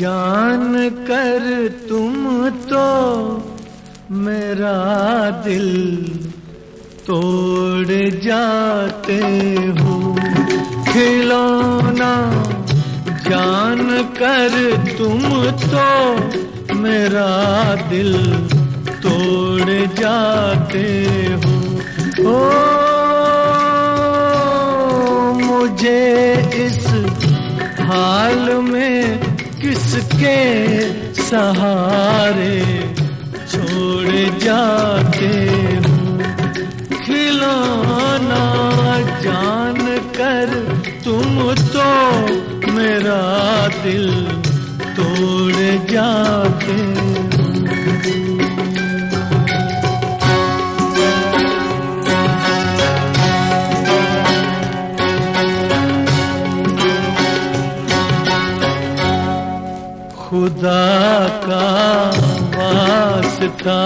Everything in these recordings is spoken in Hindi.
जान कर तुम तो मेरा दिल तोड़ जाते हो। खिलौना जान कर तुम तो मेरा दिल तोड़ जाते हो। ओ, मुझे इस हाल में किसके सहारे छोड़ जाते हूँ। खिलौना जान का वास्ता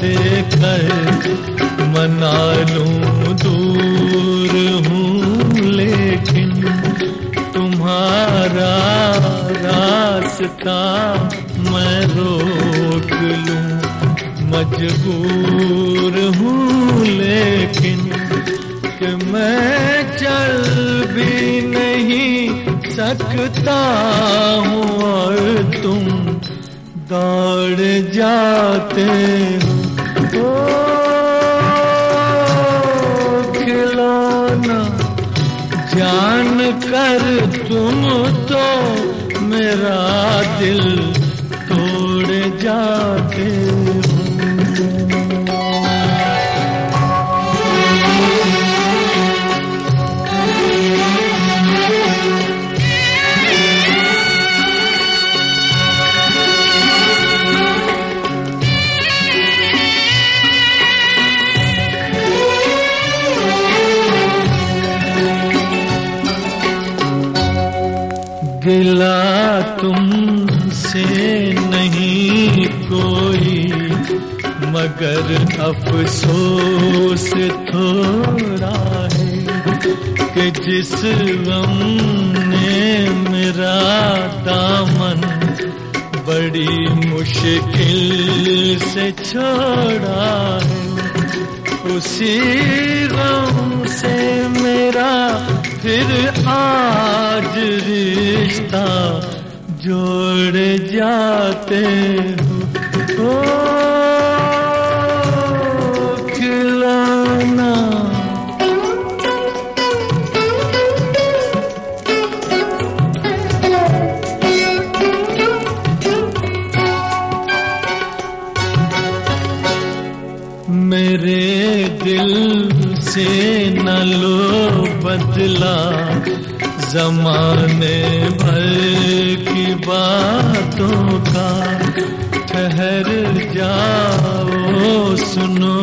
देकर मना लूँ, दूर हूँ, लेकिन तुम्हारा रास्ता मैं रोक लूँ। मजबूर हूँ, लेकिन कि मैं चल भी नहीं सकता हूँ, और तुम दौड़ जाते हो। खिलौना जान कर तुम तो मेरा दिल तोड़ जाते गिला तुमसे नहीं कोई, मगर अफसोस थोड़ा है कि जिस गम ने मेरा दामन बड़ी मुश्किल से छोड़ा है। उसी गम से मेरा फिर आज रिश्ता जोड़ जाते हो। से न लो बदला, जमाने भर की बातों का ठहर जाओ, सुनो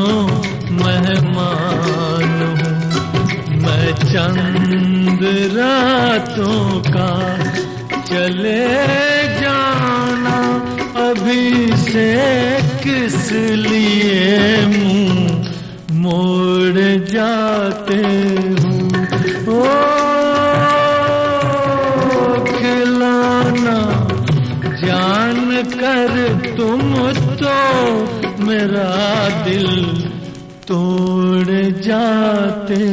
मेहमान हूँ। मैं चंद रातों का चले जाना अभी से किस लिए मुँह मोड़ जाते हो। ओ खिलाना जान कर तुम तो मेरा दिल तोड़ जाते